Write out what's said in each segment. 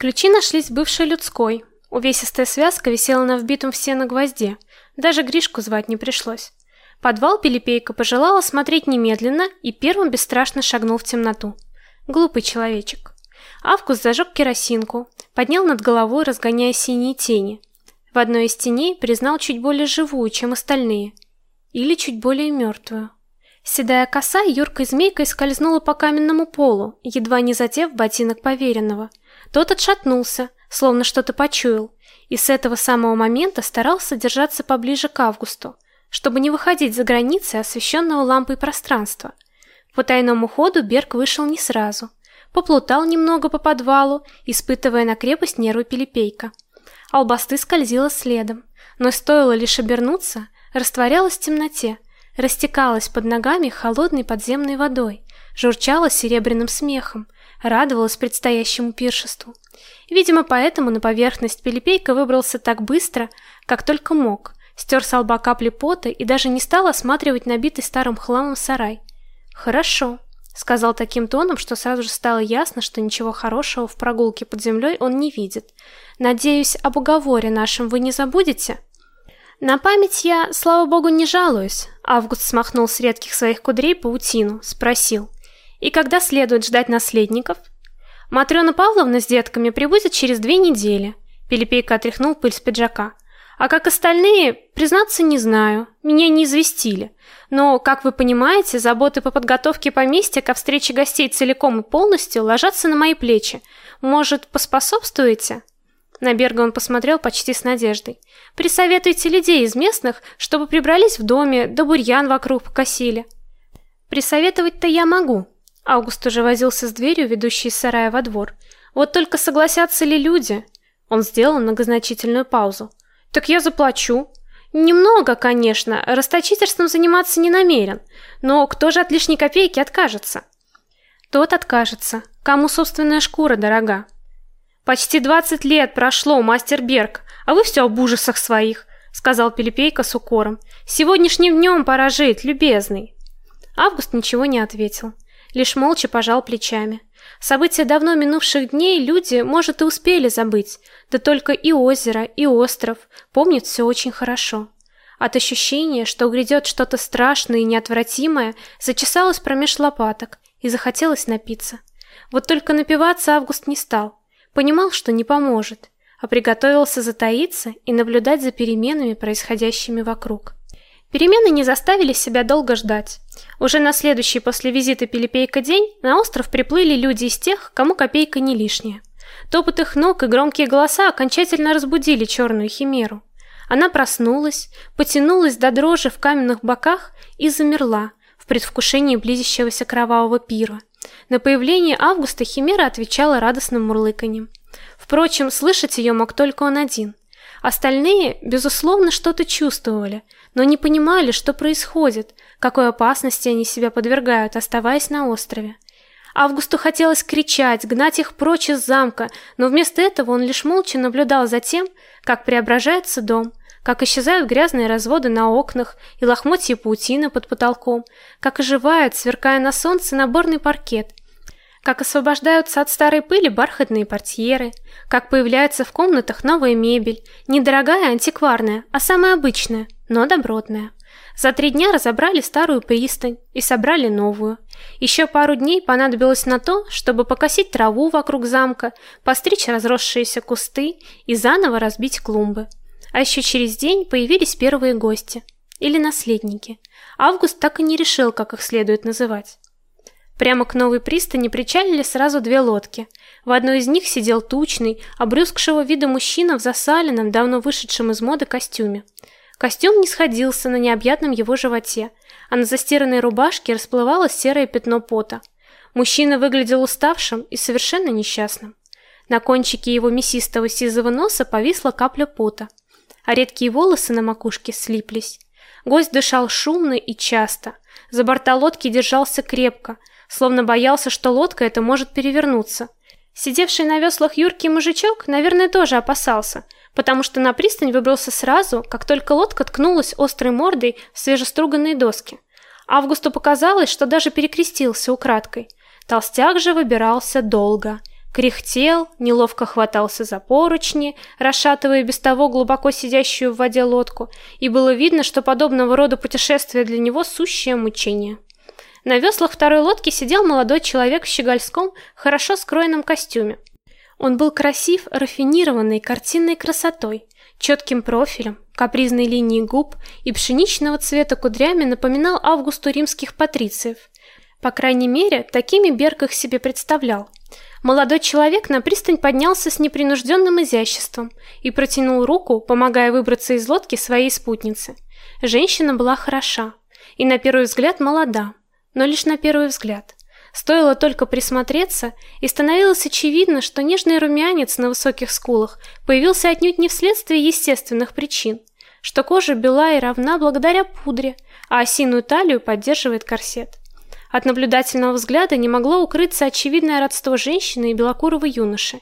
Ключи нашлись в бывшей людской. Увесистая связка висела на вбитом в стену гвозде. Даже Гришку звать не пришлось. Подвал Пилипейка пожелала смотреть немедленно и первым бесстрашно шагнул в темноту. Глупый человечек. Август зажег керосинку, поднял над головой, разгоняя синие тени. В одной из теней признал чуть более живую, чем остальные, или чуть более мертвую. Седая коса юркой змейкой скользнула по каменному полу, едва не задев ботинок поверенного. Тот отшатнулся, словно что-то почуял, и с этого самого момента старался держаться поближе к Августу, чтобы не выходить за границы освещенного лампой пространства. По тайному ходу Берг вышел не сразу. Поплутал немного по подвалу, испытывая на крепость нервы Пилипейка. Албасты скользила следом, но стоило лишь обернуться, растворялась в темноте, растекалась под ногами холодной подземной водой, журчала серебряным смехом, радовалась предстоящему пиршеству. Видимо, поэтому на поверхность Пилипейка выбрался так быстро, как только мог, стер с лба капли пота и даже не стал осматривать набитый старым хламом сарай. «Хорошо», — сказал таким тоном, что сразу же стало ясно, что ничего хорошего в прогулке под землей он не видит. «Надеюсь, об уговоре нашем вы не забудете?» На память я, слава богу, не жалуюсь. Август смахнул с редких своих кудрей паутину, спросил: "И когда следует ждать наследников?" Матрёна Павловна с детками прибудет через две недели. Пилипейка отряхнул пыль с пиджака. А как остальные, признаться, не знаю. Меня не известили. Но, как вы понимаете, заботы по подготовке поместья ко встрече гостей целиком и полностью ложатся на мои плечи. Может, поспособствуете? На Берга он посмотрел почти с надеждой. Присоветуйте людей из местных, чтобы прибрались в доме, да бурьян вокруг покосили. Присоветовать-то я могу. Август уже возился с дверью, ведущей из сарая во двор. Вот только согласятся ли люди? Он сделал многозначительную паузу. Так я заплачу. Немного, конечно, расточительством заниматься не намерен, но кто же от лишней копейки откажется? Тот откажется, кому собственная шкура дорога. Почти двадцать лет прошло, мастер Берг, а вы все об ужасах своих, сказал Пилипейка с укором. Сегодняшним днем пора жить, любезный. Август ничего не ответил, лишь молча пожал плечами. События давно минувших дней люди, может, и успели забыть, да только и озеро, и остров помнят все очень хорошо. От ощущения, что грядет что-то страшное и неотвратимое, зачесалось промеж лопаток и захотелось напиться. Вот только напиваться Август не стал. Понимал, что не поможет, а приготовился затаиться и наблюдать за переменами, происходящими вокруг. Перемены не заставили себя долго ждать. Уже на следующий после визита Пилипейка день на остров приплыли люди из тех, кому копейка не лишняя. Топот их ног и громкие голоса окончательно разбудили черную химеру. Она проснулась, потянулась до дрожи в каменных боках и замерла в предвкушении близящегося кровавого пира. На появление Августа Химера отвечала радостным мурлыканьем. Впрочем, слышать ее мог только он один. Остальные, безусловно, что-то чувствовали, но не понимали, что происходит, какой опасности они себя подвергают, оставаясь на острове. Августу хотелось кричать, гнать их прочь из замка, но вместо этого он лишь молча наблюдал за тем, как преображается дом, как исчезают грязные разводы на окнах и лохмотья паутины под потолком, как оживает, сверкая на солнце, наборный паркет, как освобождаются от старой пыли бархатные портьеры, как появляется в комнатах новая мебель, недорогая антикварная, а самая обычная, но добротная. За три дня разобрали старую пристань и собрали новую. Еще пару дней понадобилось на то, чтобы покосить траву вокруг замка, постричь разросшиеся кусты и заново разбить клумбы. А еще через день появились первые гости или наследники. Август так и не решил, как их следует называть. Прямо к новой пристани причалили сразу две лодки. В одной из них сидел тучный, обрюзгшего вида мужчина в засаленном, давно вышедшем из моды костюме. Костюм не сходился на необъятном его животе, а на застиранной рубашке расплывалось серое пятно пота. Мужчина выглядел уставшим и совершенно несчастным. На кончике его мясистого сизого носа повисла капля пота а редкие волосы на макушке слиплись. Гость дышал шумно и часто. За борта лодки держался крепко, словно боялся, что лодка эта может перевернуться. Сидевший на веслах юркий мужичок, наверное, тоже опасался, потому что на пристань выбрался сразу, как только лодка ткнулась острой мордой в свежеструганные доски. Августу показалось, что даже перекрестился украдкой. Толстяк же выбирался долго, Кряхтел, неловко хватался за поручни, расшатывая без того глубоко сидящую в воде лодку, и было видно, что подобного рода путешествие для него сущее мучение. На веслах второй лодки сидел молодой человек в щегольском, хорошо скроенном костюме. Он был красив, рафинированной картинной красотой, четким профилем, капризной линией губ и пшеничного цвета кудрями напоминал Августу римских патрициев. По крайней мере, такими Берг их себе представлял. Молодой человек на пристань поднялся с непринужденным изяществом и протянул руку, помогая выбраться из лодки своей спутнице. Женщина была хороша и на первый взгляд молода, но лишь на первый взгляд. Стоило только присмотреться, и становилось очевидно, что нежный румянец на высоких скулах появился отнюдь не вследствие естественных причин, что кожа бела и равна благодаря пудре, а осиную талию поддерживает корсет. От наблюдательного взгляда не могло укрыться очевидное родство женщины и белокурого юноши.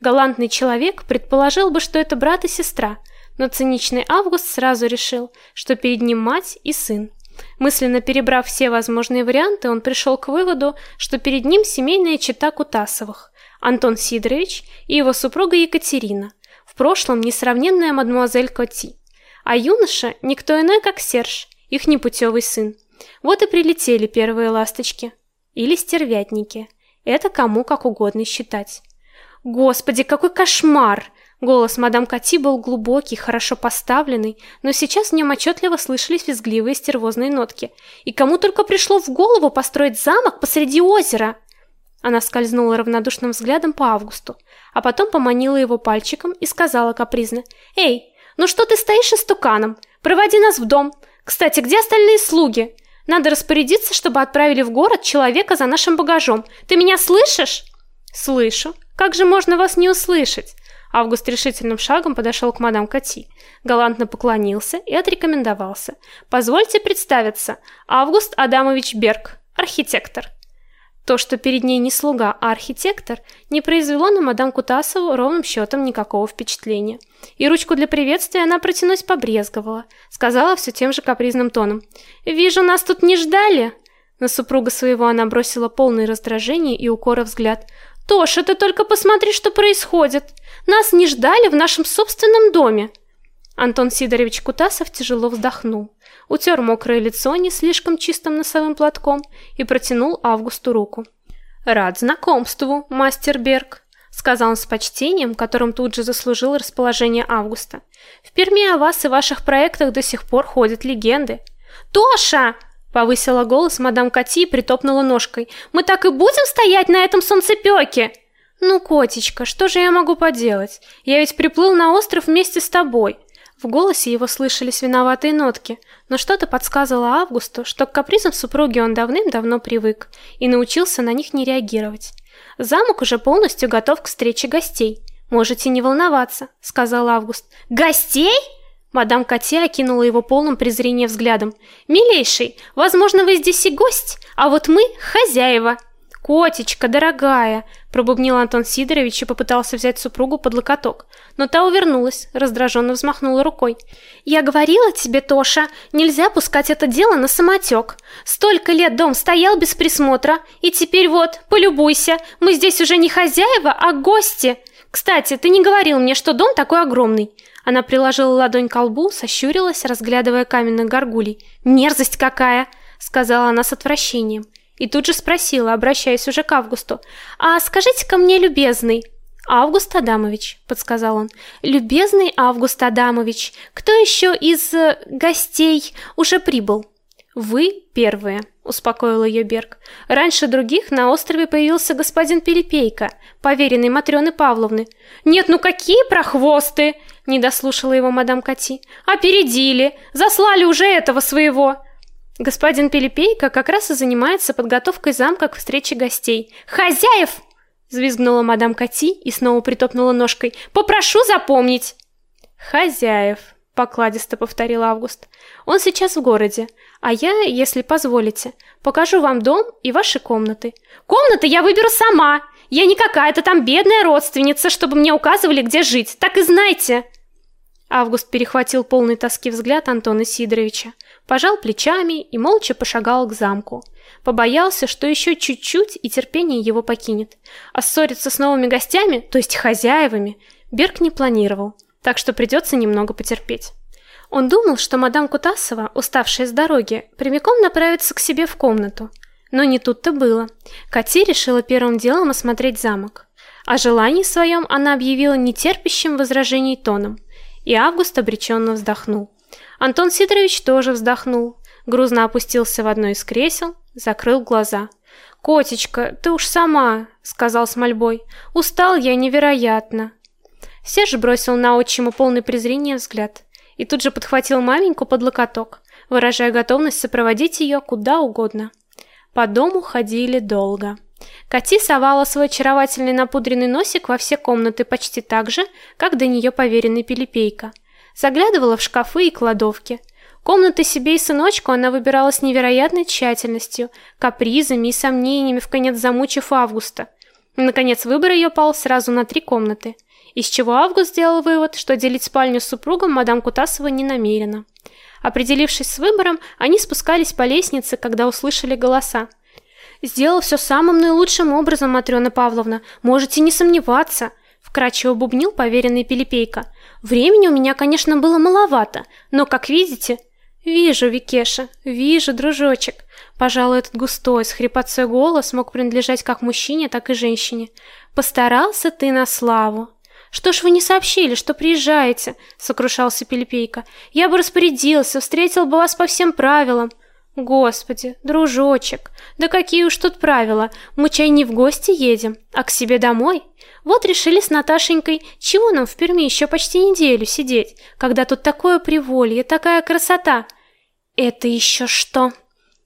Галантный человек предположил бы, что это брат и сестра, но циничный Август сразу решил, что перед ним мать и сын. Мысленно перебрав все возможные варианты, он пришел к выводу, что перед ним семейная чета Кутасовых: Антон Сидорович и его супруга Екатерина, в прошлом несравненная мадемуазель Коти, а юноша никто иной, как Серж, их непутевый сын. Вот и прилетели первые ласточки или стервятники. Это кому как угодно считать. Господи, какой кошмар! Голос мадам Кати был глубокий, хорошо поставленный, но сейчас в нем отчетливо слышались визгливые стервозные нотки. И кому только пришло в голову построить замок посреди озера? Она скользнула равнодушным взглядом по Августу, а потом поманила его пальчиком и сказала капризно: "Эй, ну что ты стоишь истуканом? Проводи нас в дом. Кстати, где остальные слуги? Надо распорядиться, чтобы отправили в город человека за нашим багажом. Ты меня слышишь?" "Слышу. Как же можно вас не услышать?" Август решительным шагом подошел к мадам Кати, галантно поклонился и отрекомендовался. Позвольте представиться, Август Адамович Берг, архитектор. То, что перед ней не слуга, а архитектор, не произвело на мадам Кутасову ровным счетом никакого впечатления. И ручку для приветствия она протянуть побрезговала, сказала все тем же капризным тоном: "Вижу, нас тут не ждали". На супруга своего она бросила полное раздражение и укора взгляд. Тоша, ты только посмотри, что происходит. Нас не ждали в нашем собственном доме. Антон Сидорович Кутасов тяжело вздохнул, утер мокрое лицо не слишком чистым носовым платком и протянул Августу руку. Рад знакомству, мастер Берг, сказал он с почтением, которым тут же заслужил расположение Августа. В Перми о вас и ваших проектах до сих пор ходят легенды. Тоша, Повысила голос мадам Кати и притопнула ножкой. Мы так и будем стоять на этом солнцепёке? Ну, котечка, что же я могу поделать? Я ведь приплыл на остров вместе с тобой. В голосе его слышались виноватые нотки, но что-то подсказывало Августу, что к капризам супруги он давным-давно привык и научился на них не реагировать. Замок уже полностью готов к встрече гостей. Можете не волноваться, сказал Август. Гостей? Мадам Катя окинула его полным презрения взглядом. Милейший, возможно, вы здесь и гость, а вот мы хозяева. Котечка, дорогая, пробубнил Антон Сидорович и попытался взять супругу под локоток, но та увернулась, раздраженно взмахнула рукой. Я говорила тебе, Тоша, нельзя пускать это дело на самотек. Столько лет дом стоял без присмотра, и теперь вот, полюбуйся, мы здесь уже не хозяева, а гости. Кстати, ты не говорил мне, что дом такой огромный. Она приложила ладонь к лбу, сощурилась, разглядывая каменных горгулей. "Мерзость какая", сказала она с отвращением. И тут же спросила, обращаясь уже к Августу: "А скажите-ка мне, любезный, Август Адамович", подсказал он. "Любезный Август Адамович, кто еще из э, гостей уже прибыл?" Вы первые, успокоил ее Берг. Раньше других на острове появился господин Перепейка, поверенный Матрёны Павловны. Нет, ну какие прохвосты, не дослушала его мадам Кати. Опередили, заслали уже этого своего. Господин Перепейка как раз и занимается подготовкой замка к встрече гостей. Хозяев, взвизгнула мадам Кати и снова притопнула ножкой. Попрошу запомнить. Хозяев, покладисто повторил Август. Он сейчас в городе, а я, если позволите, покажу вам дом и ваши комнаты. Комнаты я выберу сама. Я не какая-то там бедная родственница, чтобы мне указывали, где жить. Так и знайте. Август перехватил полный тоски взгляд Антона Сидоровича, пожал плечами и молча пошагал к замку. Побоялся, что еще чуть-чуть и терпение его покинет. А ссориться с новыми гостями, то есть хозяевами, Берг не планировал, так что придется немного потерпеть. Он думал, что мадам Кутасова, уставшая с дороги, прямиком направится к себе в комнату. Но не тут-то было. Кати решила первым делом осмотреть замок. О желании своем она объявила нетерпящим возражений тоном. И Август обреченно вздохнул. Антон Сидорович тоже вздохнул, грузно опустился в одно из кресел, закрыл глаза. "Котечка, ты уж сама", сказал с мольбой. "Устал я невероятно". Серж бросил на отчима полный презрения взгляд и тут же подхватил маменьку под локоток, выражая готовность сопроводить ее куда угодно. По дому ходили долго. Кати совала свой очаровательный напудренный носик во все комнаты почти так же, как до нее поверенный Пилипейка. Заглядывала в шкафы и кладовки. Комнаты себе и сыночку она выбирала с невероятной тщательностью, капризами и сомнениями, в конец замучив Августа. Наконец выбор ее пал сразу на три комнаты – из чего Август сделал вывод, что делить спальню с супругом мадам Кутасова не намерена. Определившись с выбором, они спускались по лестнице, когда услышали голоса. Сделал все самым наилучшим образом, Матрёна Павловна, можете не сомневаться, вкратчиво бубнил поверенный Пилипейка. Времени у меня, конечно, было маловато, но, как видите, вижу, Викеша, вижу, дружочек. Пожалуй, этот густой, с хрипотцой голос мог принадлежать как мужчине, так и женщине. Постарался ты на славу. Что ж вы не сообщили, что приезжаете? сокрушался Пилипейка. Я бы распорядился, встретил бы вас по всем правилам. Господи, дружочек, да какие уж тут правила? Мы чай не в гости едем, а к себе домой. Вот решили с Наташенькой, чего нам в Перми еще почти неделю сидеть, когда тут такое приволье, такая красота. Это еще что?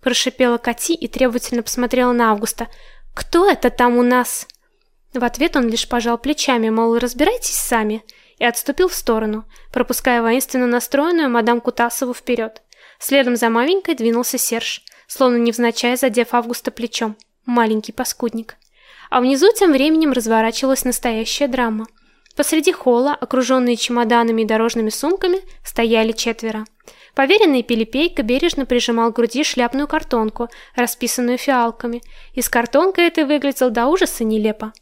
прошипела Кати и требовательно посмотрела на Августа. Кто это там у нас? В ответ он лишь пожал плечами, мол, разбирайтесь сами, и отступил в сторону, пропуская воинственно настроенную мадам Кутасову вперед. Следом за маменькой двинулся Серж, словно невзначай задев Августа плечом. Маленький паскудник. А внизу тем временем разворачивалась настоящая драма. Посреди холла, окруженные чемоданами и дорожными сумками, стояли четверо. Поверенный Пилипейка бережно прижимал к груди шляпную картонку, расписанную фиалками. Из картонка этой выглядел до ужаса нелепо.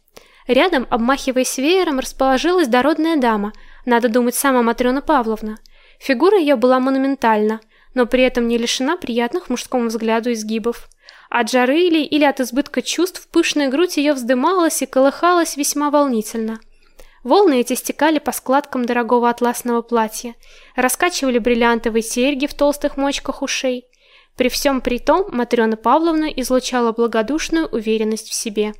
Рядом, обмахиваясь веером, расположилась дородная дама, надо думать, сама Матрёна Павловна. Фигура ее была монументальна, но при этом не лишена приятных мужскому взгляду изгибов. От жары или, или от избытка чувств пышная грудь ее вздымалась и колыхалась весьма волнительно. Волны эти стекали по складкам дорогого атласного платья, раскачивали бриллиантовые серьги в толстых мочках ушей. При всем при том Матрёна Павловна излучала благодушную уверенность в себе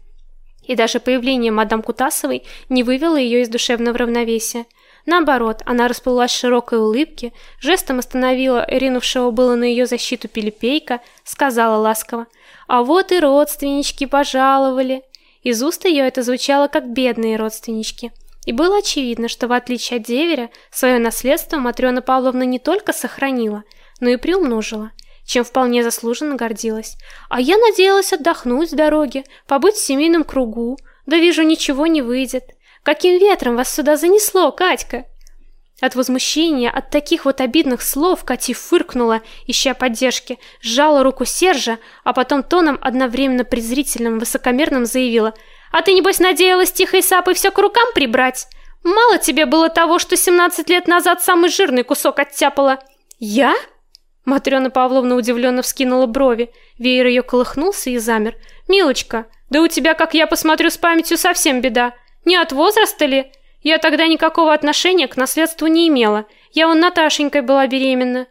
и даже появление мадам Кутасовой не вывело ее из душевного равновесия. Наоборот, она расплылась широкой улыбке, жестом остановила ринувшего было на ее защиту Пилипейка, сказала ласково: "А вот и родственнички пожаловали". Из уст ее это звучало как бедные родственнички. И было очевидно, что в отличие от деверя, свое наследство Матрёна Павловна не только сохранила, но и приумножила чем вполне заслуженно гордилась. А я надеялась отдохнуть с дороги, побыть в семейном кругу. Да вижу, ничего не выйдет. Каким ветром вас сюда занесло, Катька? От возмущения, от таких вот обидных слов Катя фыркнула, ища поддержки, сжала руку Сержа, а потом тоном одновременно презрительным, высокомерным заявила: "А ты небось надеялась тихой сапой все к рукам прибрать? Мало тебе было того, что 17 лет назад самый жирный кусок оттяпала. Я? Матрёна Павловна удивленно вскинула брови. Веер ее колыхнулся и замер. Милочка, да у тебя, как я посмотрю, с памятью совсем беда. Не от возраста ли? Я тогда никакого отношения к наследству не имела. Я вон Наташенькой была беременна.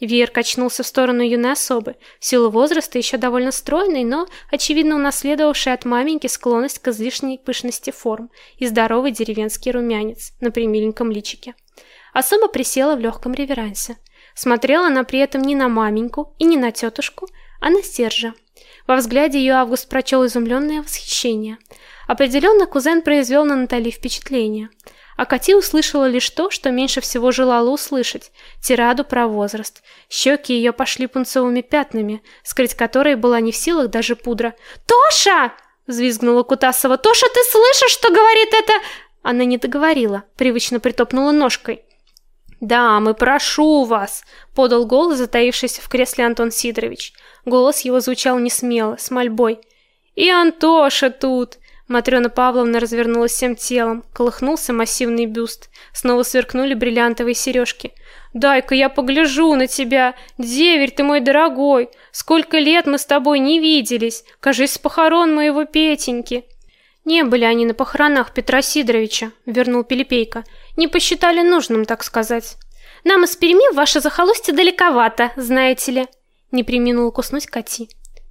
Веер качнулся в сторону юной особы, в силу возраста еще довольно стройной, но очевидно унаследовавшей от маменьки склонность к излишней пышности форм и здоровый деревенский румянец на примиленьком личике. Особа присела в легком реверансе. Смотрела она при этом не на маменьку и не на тетушку, а на Сержа. Во взгляде ее Август прочел изумленное восхищение. Определенно кузен произвел на Натали впечатление. А Кати услышала лишь то, что меньше всего желала услышать тираду про возраст. Щеки ее пошли пунцовыми пятнами, скрыть которые была не в силах даже пудра. "Тоша!" взвизгнула Кутасова. "Тоша, ты слышишь, что говорит это?" Она не договорила, привычно притопнула ножкой. Да, мы прошу вас, подал голос затаившийся в кресле Антон Сидорович. Голос его звучал не смело, с мольбой. И Антоша тут. Матрёна Павловна развернулась всем телом, колыхнулся массивный бюст, снова сверкнули бриллиантовые сережки. Дай-ка я погляжу на тебя, деверь ты мой дорогой. Сколько лет мы с тобой не виделись. Кажись, с похорон моего Петеньки. Не были они на похоронах Петра Сидоровича, вернул Пилипейка. Не посчитали нужным, так сказать. Нам из Перми ваше захолустье далековато, знаете ли. Не преминул куснуть Кати.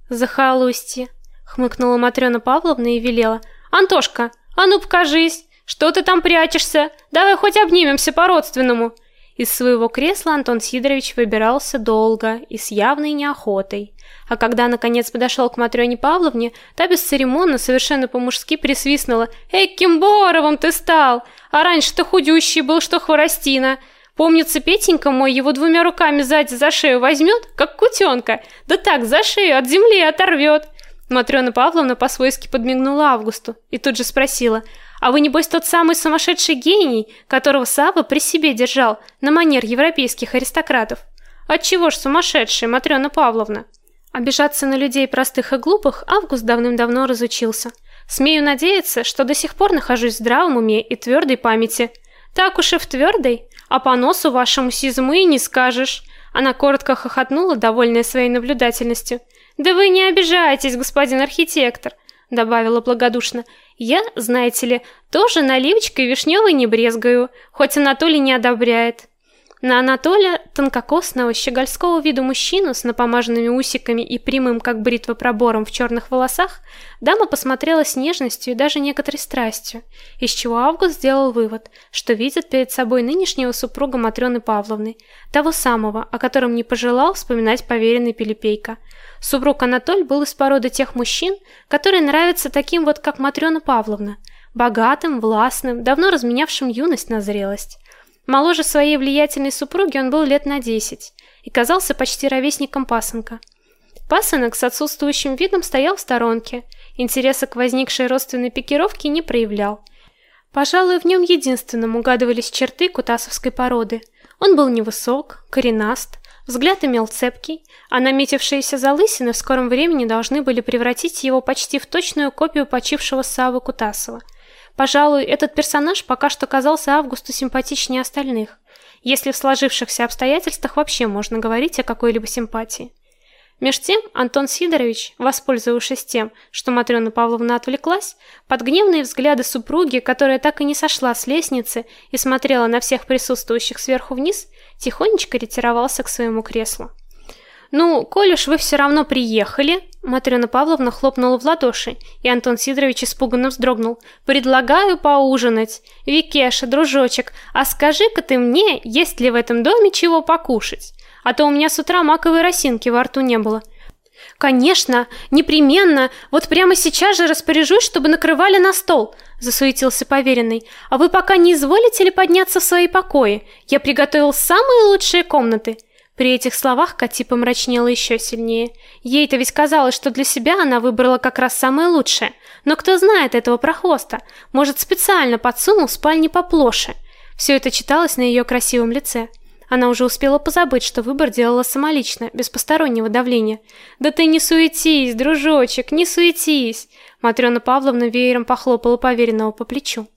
Захолустье, хмыкнула Матрёна Павловна и велела: "Антошка, а ну покажись, что ты там прячешься? Давай хоть обнимемся по-родственному". Из своего кресла Антон Сидорович выбирался долго и с явной неохотой. А когда наконец подошел к Матрёне Павловне, та бесцеремонно, совершенно по-мужски присвистнула: "Эй, кем боровым ты стал? А раньше ты худющий был, что хворостина. Помнится, Петенька мой его двумя руками сзади за шею возьмет, как кутенка, да так за шею от земли оторвет. Матрёна Павловна по-свойски подмигнула Августу и тут же спросила: а вы, небось, тот самый сумасшедший гений, которого Савва при себе держал, на манер европейских аристократов? Отчего ж сумасшедший, Матрёна Павловна? Обижаться на людей простых и глупых Август давным-давно разучился. Смею надеяться, что до сих пор нахожусь в здравом уме и твердой памяти. Так уж и в твердой, а по носу вашему сизму и не скажешь. Она коротко хохотнула, довольная своей наблюдательностью. Да вы не обижайтесь, господин архитектор добавила благодушно. Я, знаете ли, тоже наливочкой вишневой не брезгаю, хоть Анатолий не одобряет. На Анатолия, тонкокосного, щегольского виду мужчину с напомаженными усиками и прямым, как бритва, пробором в черных волосах, дама посмотрела с нежностью и даже некоторой страстью, из чего Август сделал вывод, что видит перед собой нынешнего супруга Матрёны Павловны, того самого, о котором не пожелал вспоминать поверенный Пилипейка. Супруг Анатоль был из породы тех мужчин, которые нравятся таким вот, как Матрёна Павловна, богатым, властным, давно разменявшим юность на зрелость. Моложе своей влиятельной супруги он был лет на десять и казался почти ровесником пасынка. Пасынок с отсутствующим видом стоял в сторонке, интереса к возникшей родственной пикировке не проявлял. Пожалуй, в нем единственным угадывались черты кутасовской породы. Он был невысок, коренаст, взгляд имел цепкий, а наметившиеся залысины в скором времени должны были превратить его почти в точную копию почившего Савы Кутасова – Пожалуй, этот персонаж пока что казался Августу симпатичнее остальных, если в сложившихся обстоятельствах вообще можно говорить о какой-либо симпатии. Меж тем Антон Сидорович, воспользовавшись тем, что Матрёна Павловна отвлеклась, под гневные взгляды супруги, которая так и не сошла с лестницы и смотрела на всех присутствующих сверху вниз, тихонечко ретировался к своему креслу. Ну, коль уж вы все равно приехали, Матрёна Павловна хлопнула в ладоши, и Антон Сидорович испуганно вздрогнул. Предлагаю поужинать. Викеша, дружочек, а скажи-ка ты мне, есть ли в этом доме чего покушать? А то у меня с утра маковой росинки во рту не было. Конечно, непременно. Вот прямо сейчас же распоряжусь, чтобы накрывали на стол, засуетился поверенный. А вы пока не изволите ли подняться в свои покои? Я приготовил самые лучшие комнаты. При этих словах Кати помрачнела еще сильнее. Ей-то ведь казалось, что для себя она выбрала как раз самое лучшее. Но кто знает этого прохвоста? Может, специально подсунул в спальне поплоше. Все это читалось на ее красивом лице. Она уже успела позабыть, что выбор делала самолично, без постороннего давления. Да ты не суетись, дружочек, не суетись. Матрёна Павловна веером похлопала поверенного по плечу.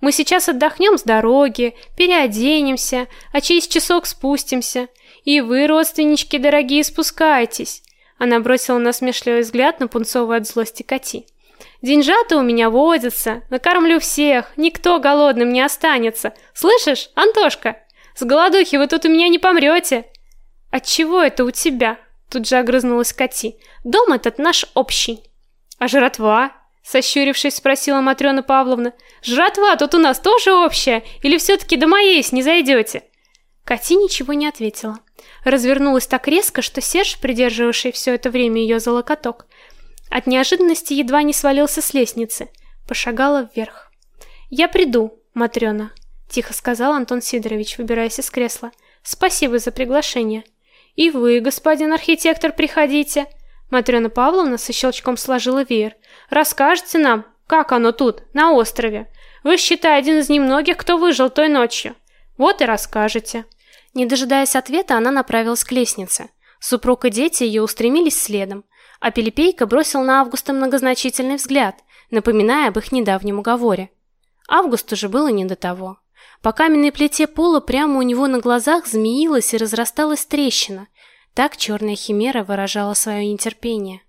Мы сейчас отдохнем с дороги, переоденемся, а через часок спустимся. И вы, родственнички дорогие, спускайтесь. Она бросила насмешливый взгляд на пунцовую от злости Кати. Деньжата у меня водятся, накормлю всех, никто голодным не останется. Слышишь, Антошка? С голодухи вы тут у меня не помрете. От чего это у тебя? Тут же огрызнулась Кати. Дом этот наш общий. А жратва? сощурившись, спросила Матрёна Павловна. Жратва тут у нас тоже общая или все таки до моей не зайдете? Кати ничего не ответила развернулась так резко, что Серж, придерживавший все это время ее за локоток, от неожиданности едва не свалился с лестницы, пошагала вверх. "Я приду, Матрёна», — тихо сказал Антон Сидорович, выбираясь из кресла. "Спасибо за приглашение. И вы, господин архитектор, приходите." Матрёна Павловна со щелчком сложила веер. "Расскажете нам, как оно тут, на острове? Вы считай один из немногих, кто выжил той ночью. Вот и расскажете." Не дожидаясь ответа, она направилась к лестнице. Супруг и дети ее устремились следом, а Пелепейка бросил на Августа многозначительный взгляд, напоминая об их недавнем уговоре. Августу же было не до того. По каменной плите пола прямо у него на глазах змеилась и разрасталась трещина. Так черная химера выражала свое нетерпение.